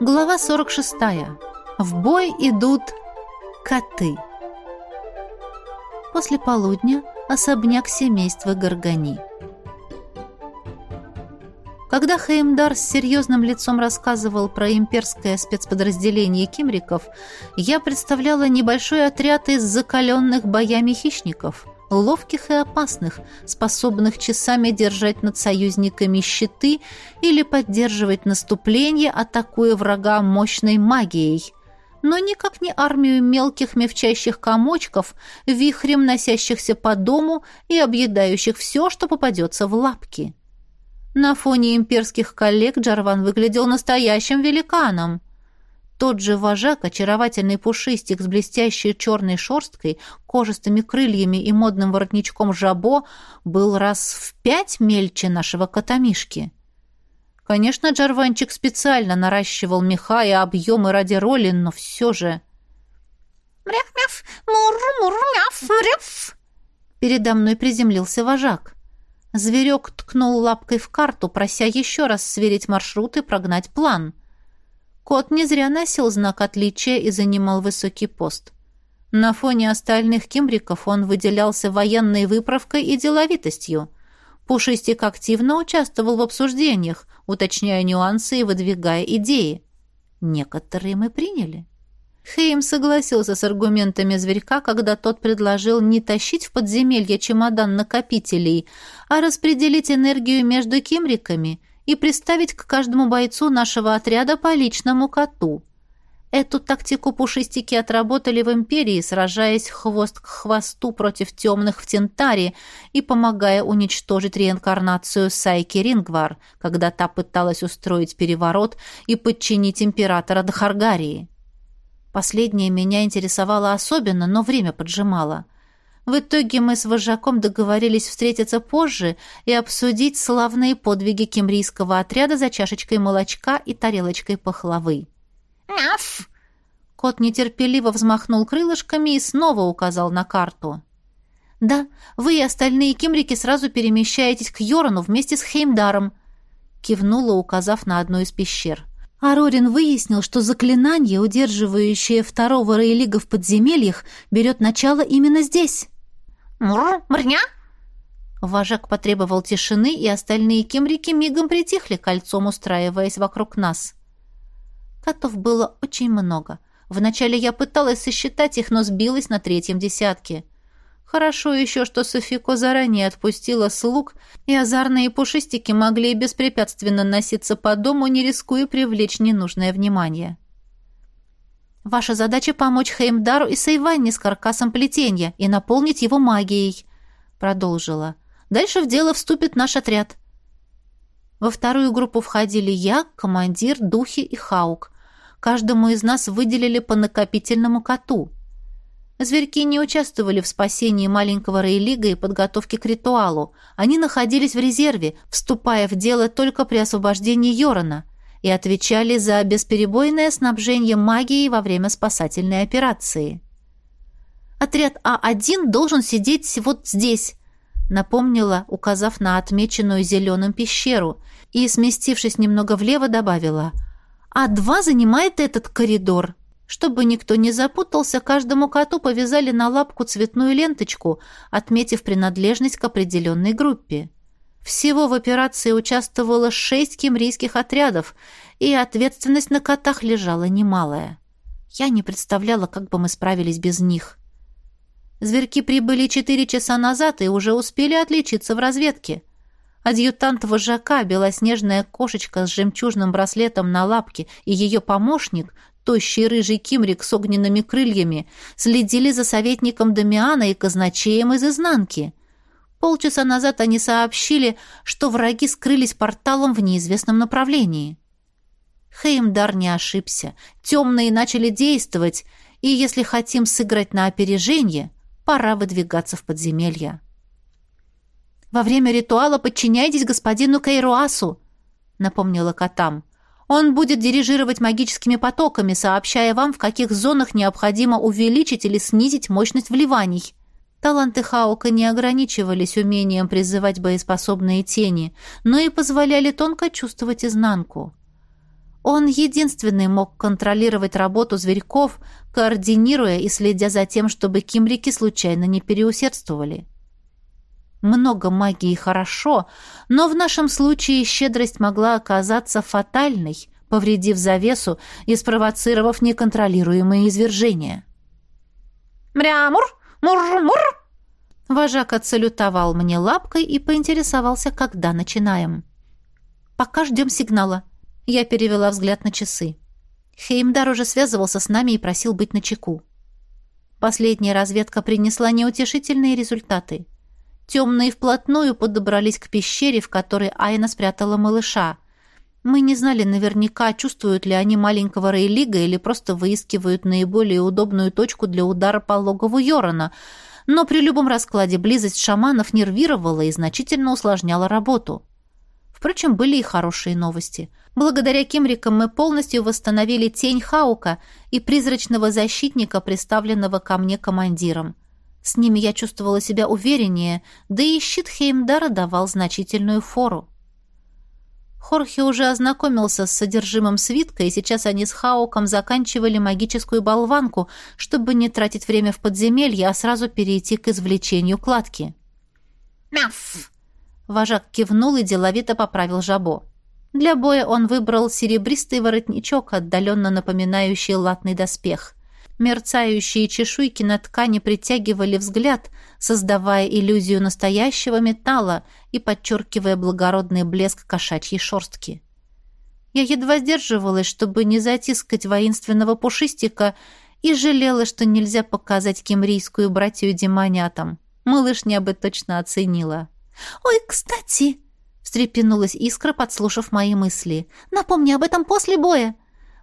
Глава 46. В бой идут коты. После полудня особняк семейства Горгани. Когда Хеймдар с серьезным лицом рассказывал про имперское спецподразделение кимриков, я представляла небольшой отряд из закаленных боями хищников – ловких и опасных, способных часами держать над союзниками щиты или поддерживать наступление, атакуя врага мощной магией. Но никак не армию мелких мевчащих комочков, вихрем носящихся по дому и объедающих все, что попадется в лапки. На фоне имперских коллег Джарван выглядел настоящим великаном – тот же вожак, очаровательный пушистик с блестящей черной шерсткой, кожистыми крыльями и модным воротничком жабо, был раз в пять мельче нашего котомишки. Конечно, Джарванчик специально наращивал меха и объемы ради роли, но все же... «Мряв-мяв! Мур-мур-мяв! Мряв!» Передо мной приземлился вожак. Зверек ткнул лапкой в карту, прося еще раз сверить маршрут и прогнать план — Кот не зря носил знак отличия и занимал высокий пост. На фоне остальных кимбриков он выделялся военной выправкой и деловитостью. Пушистик активно участвовал в обсуждениях, уточняя нюансы и выдвигая идеи. Некоторые мы приняли. Хейм согласился с аргументами зверька, когда тот предложил не тащить в подземелье чемодан накопителей, а распределить энергию между кимриками и приставить к каждому бойцу нашего отряда по личному коту. Эту тактику пушистики отработали в Империи, сражаясь хвост к хвосту против темных в Тентаре и помогая уничтожить реинкарнацию Сайки Рингвар, когда та пыталась устроить переворот и подчинить императора Дахаргарии. Последнее меня интересовало особенно, но время поджимало — в итоге мы с вожаком договорились встретиться позже и обсудить славные подвиги кемрийского отряда за чашечкой молочка и тарелочкой пахлавы. «Мяф!» Кот нетерпеливо взмахнул крылышками и снова указал на карту. «Да, вы и остальные кимрики сразу перемещаетесь к Йорану вместе с Хеймдаром», кивнула, указав на одну из пещер. Арорин выяснил, что заклинание, удерживающее второго Рейлига в подземельях, берет начало именно здесь. «Мур, мрня!» Вожак потребовал тишины, и остальные кемрики мигом притихли, кольцом устраиваясь вокруг нас. Котов было очень много. Вначале я пыталась сосчитать их, но сбилась на третьем десятке. Хорошо еще, что Софико заранее отпустила слуг, и озарные пушистики могли беспрепятственно носиться по дому, не рискуя привлечь ненужное внимание. Ваша задача помочь Хеймдару и Сайванне с каркасом плетения и наполнить его магией», — продолжила. «Дальше в дело вступит наш отряд». Во вторую группу входили я, командир, духи и хаук. Каждому из нас выделили по накопительному коту. Зверьки не участвовали в спасении маленького Рейлига и подготовке к ритуалу. Они находились в резерве, вступая в дело только при освобождении Йорона — и отвечали за бесперебойное снабжение магией во время спасательной операции. «Отряд А1 должен сидеть вот здесь», напомнила, указав на отмеченную зеленым пещеру, и, сместившись немного влево, добавила «А2 занимает этот коридор». Чтобы никто не запутался, каждому коту повязали на лапку цветную ленточку, отметив принадлежность к определенной группе. Всего в операции участвовало шесть кемрийских отрядов, и ответственность на котах лежала немалая. Я не представляла, как бы мы справились без них. Зверьки прибыли четыре часа назад и уже успели отличиться в разведке. Адъютант вожака, белоснежная кошечка с жемчужным браслетом на лапке, и ее помощник, тощий рыжий кимрик с огненными крыльями, следили за советником Дамиана и казначеем из изнанки. Полчаса назад они сообщили, что враги скрылись порталом в неизвестном направлении. Хеймдар не ошибся. Темные начали действовать, и если хотим сыграть на опережение, пора выдвигаться в подземелья. «Во время ритуала подчиняйтесь господину Кейруасу», — напомнила Катам. «Он будет дирижировать магическими потоками, сообщая вам, в каких зонах необходимо увеличить или снизить мощность вливаний». Таланты Хаука не ограничивались умением призывать боеспособные тени, но и позволяли тонко чувствовать изнанку. Он единственный мог контролировать работу зверьков, координируя и следя за тем, чтобы кимрики случайно не переусердствовали. Много магии хорошо, но в нашем случае щедрость могла оказаться фатальной, повредив завесу и спровоцировав неконтролируемые извержения. «Мрямур! Мур-мур!» Вожак отсалютовал мне лапкой и поинтересовался, когда начинаем. «Пока ждем сигнала». Я перевела взгляд на часы. Хеймдар уже связывался с нами и просил быть начеку. Последняя разведка принесла неутешительные результаты. Темные вплотную подобрались к пещере, в которой Айна спрятала малыша. Мы не знали наверняка, чувствуют ли они маленького Рейлига или просто выискивают наиболее удобную точку для удара по логову Йорона — но при любом раскладе близость шаманов нервировала и значительно усложняла работу. Впрочем, были и хорошие новости. Благодаря Кимрикам мы полностью восстановили тень Хаука и призрачного защитника, представленного ко мне командиром. С ними я чувствовала себя увереннее, да и щит Хеймдара давал значительную фору. Хорхе уже ознакомился с содержимым свитка, и сейчас они с Хауком заканчивали магическую болванку, чтобы не тратить время в подземелье, а сразу перейти к извлечению кладки. «Мяф!» Вожак кивнул и деловито поправил жабо. Для боя он выбрал серебристый воротничок, отдаленно напоминающий латный доспех. Мерцающие чешуйки на ткани притягивали взгляд, создавая иллюзию настоящего металла и подчеркивая благородный блеск кошачьей шерстки. Я едва сдерживалась, чтобы не затискать воинственного пушистика, и жалела, что нельзя показать кемрийскую братью демонятам. Малышня бы точно оценила. «Ой, кстати!» — встрепенулась Искра, подслушав мои мысли. «Напомни об этом после боя.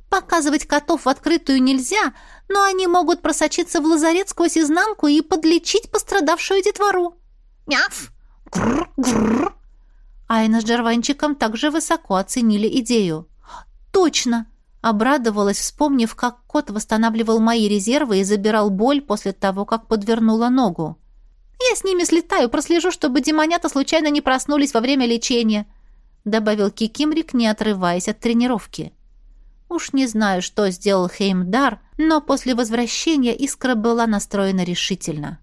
Показывать котов в открытую нельзя, но они могут просочиться в лазарет сквозь изнанку и подлечить пострадавшую детвору. Няф! Гррр, гррр. Айна с Джарванчиком также высоко оценили идею. «Точно!» — обрадовалась, вспомнив, как кот восстанавливал мои резервы и забирал боль после того, как подвернула ногу. «Я с ними слетаю, прослежу, чтобы демонята случайно не проснулись во время лечения», — добавил Кикимрик, не отрываясь от тренировки. Уж не знаю, что сделал Хеймдар, но после возвращения искра была настроена решительно.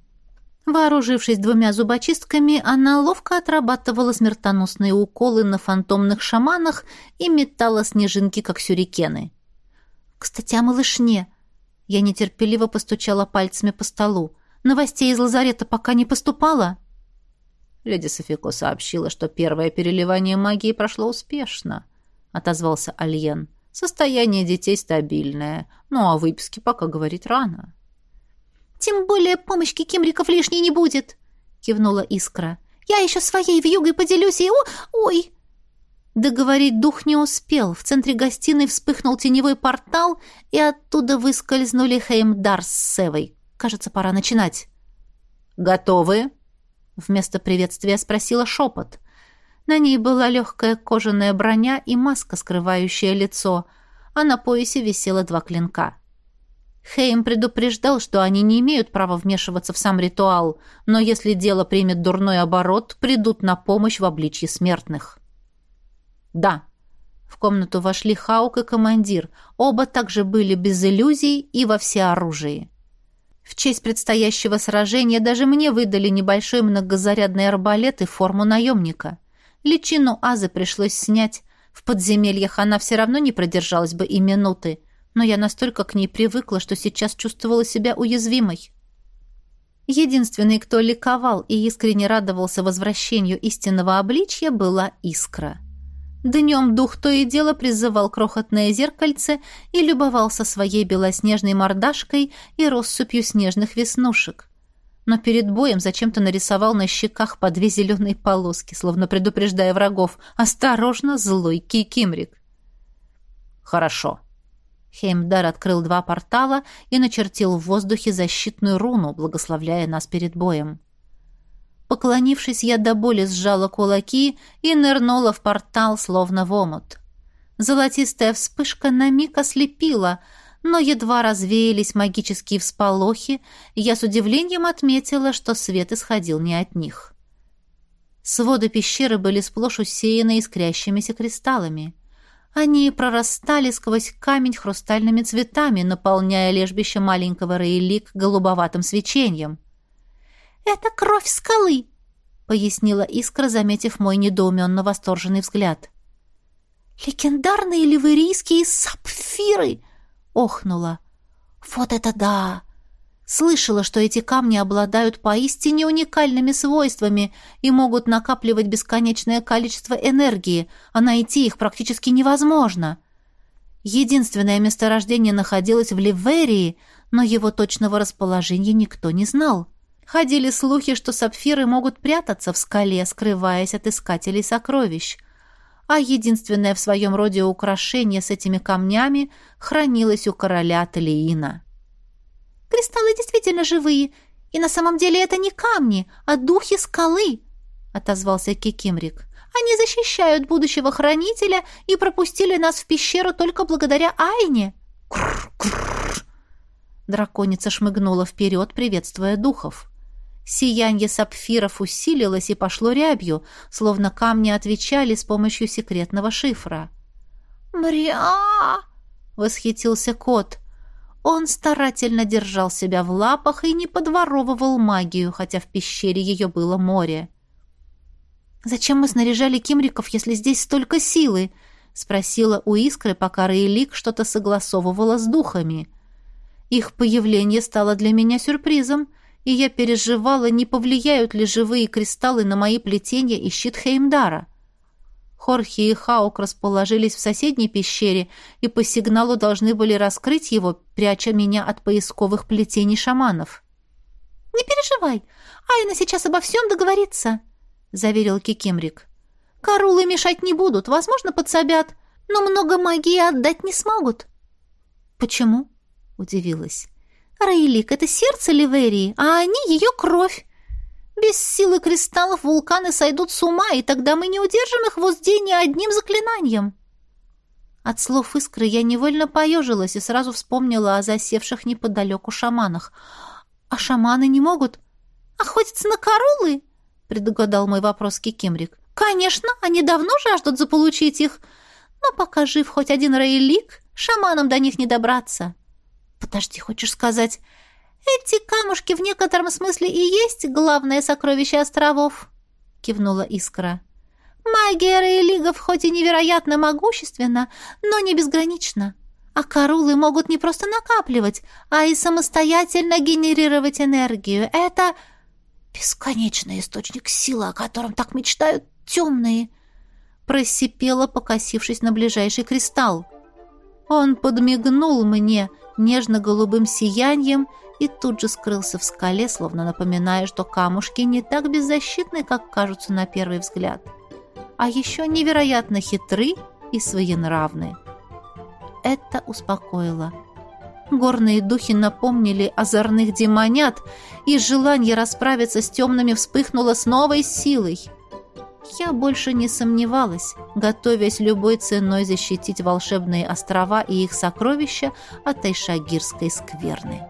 Вооружившись двумя зубочистками, она ловко отрабатывала смертоносные уколы на фантомных шаманах и метала снежинки, как сюрикены. «Кстати, о малышне!» Я нетерпеливо постучала пальцами по столу. «Новостей из лазарета пока не поступало?» Леди Софико сообщила, что первое переливание магии прошло успешно, — отозвался Альен. Состояние детей стабильное, ну а выписке пока говорить рано. «Тем более помощи Кимриков лишней не будет», — кивнула Искра. «Я еще своей вьюгой поделюсь и... О, ой!» Договорить дух не успел. В центре гостиной вспыхнул теневой портал, и оттуда выскользнули Хеймдар с Севой. Кажется, пора начинать. «Готовы?» Вместо приветствия спросила шепот. На ней была легкая кожаная броня и маска, скрывающая лицо, а на поясе висело два клинка. Хейм предупреждал, что они не имеют права вмешиваться в сам ритуал, но если дело примет дурной оборот, придут на помощь в обличье смертных. «Да», в комнату вошли Хаук и командир. Оба также были без иллюзий и во всеоружии. В честь предстоящего сражения даже мне выдали небольшой многозарядный арбалет и форму наемника. Личину Азы пришлось снять. В подземельях она все равно не продержалась бы и минуты, но я настолько к ней привыкла, что сейчас чувствовала себя уязвимой. Единственный, кто ликовал и искренне радовался возвращению истинного обличья, была Искра. Днем дух то и дело призывал крохотное зеркальце и любовался своей белоснежной мордашкой и россыпью снежных веснушек но перед боем зачем-то нарисовал на щеках по две зеленые полоски, словно предупреждая врагов. «Осторожно, злой Кикимрик!» «Хорошо». Хеймдар открыл два портала и начертил в воздухе защитную руну, благословляя нас перед боем. Поклонившись, я до боли сжала кулаки и нырнула в портал, словно в омут. Золотистая вспышка на миг ослепила — но едва развеялись магические всполохи, я с удивлением отметила, что свет исходил не от них. Своды пещеры были сплошь усеяны искрящимися кристаллами. Они прорастали сквозь камень хрустальными цветами, наполняя лежбище маленького Рейлик голубоватым свечением. «Это кровь скалы!» — пояснила Искра, заметив мой недоуменно восторженный взгляд. «Легендарные ливерийские сапфиры!» — охнула. «Вот это да! Слышала, что эти камни обладают поистине уникальными свойствами и могут накапливать бесконечное количество энергии, а найти их практически невозможно. Единственное месторождение находилось в Ливерии, но его точного расположения никто не знал. Ходили слухи, что сапфиры могут прятаться в скале, скрываясь от искателей сокровищ. А единственное в своем роде украшение с этими камнями хранилось у короля Талиина. Кристаллы действительно живые, и на самом деле это не камни, а духи скалы», — отозвался Кикимрик. «Они защищают будущего хранителя и пропустили нас в пещеру только благодаря Айне». Драконица шмыгнула вперед, приветствуя духов. Сияние сапфиров усилилось и пошло рябью, словно камни отвечали с помощью секретного шифра. «Мря!» — восхитился кот. Он старательно держал себя в лапах и не подворовывал магию, хотя в пещере ее было море. «Зачем мы снаряжали кимриков, если здесь столько силы?» — спросила у Искры, пока Рейлик что-то согласовывала с духами. Их появление стало для меня сюрпризом, и я переживала, не повлияют ли живые кристаллы на мои плетения и щит Хеймдара. Хорхи и Хаук расположились в соседней пещере и по сигналу должны были раскрыть его, пряча меня от поисковых плетений шаманов. «Не переживай, Айна сейчас обо всем договорится», — заверил Кикимрик. «Карулы мешать не будут, возможно, подсобят, но много магии отдать не смогут». «Почему?» — удивилась. «Рейлик — это сердце Ливерии, а они — ее кровь. Без силы кристаллов вулканы сойдут с ума, и тогда мы не удержим их в узде ни одним заклинанием. От слов искры я невольно поежилась и сразу вспомнила о засевших неподалеку шаманах. А шаманы не могут охотиться на королы? предугадал мой вопрос Кикимрик. Конечно, они давно жаждут заполучить их, но пока жив хоть один рейлик, шаманам до них не добраться. Подожди, хочешь сказать, «Эти камушки в некотором смысле и есть главное сокровище островов», — кивнула Искра. «Магия Рейлигов хоть и невероятно могущественна, но не безгранична. А корулы могут не просто накапливать, а и самостоятельно генерировать энергию. Это бесконечный источник силы, о котором так мечтают темные», — просипела, покосившись на ближайший кристалл. Он подмигнул мне нежно-голубым сиянием и тут же скрылся в скале, словно напоминая, что камушки не так беззащитны, как кажутся на первый взгляд, а еще невероятно хитры и своенравны. Это успокоило. Горные духи напомнили озорных демонят, и желание расправиться с темными вспыхнуло с новой силой. Я больше не сомневалась, готовясь любой ценой защитить волшебные острова и их сокровища от Айшагирской скверны.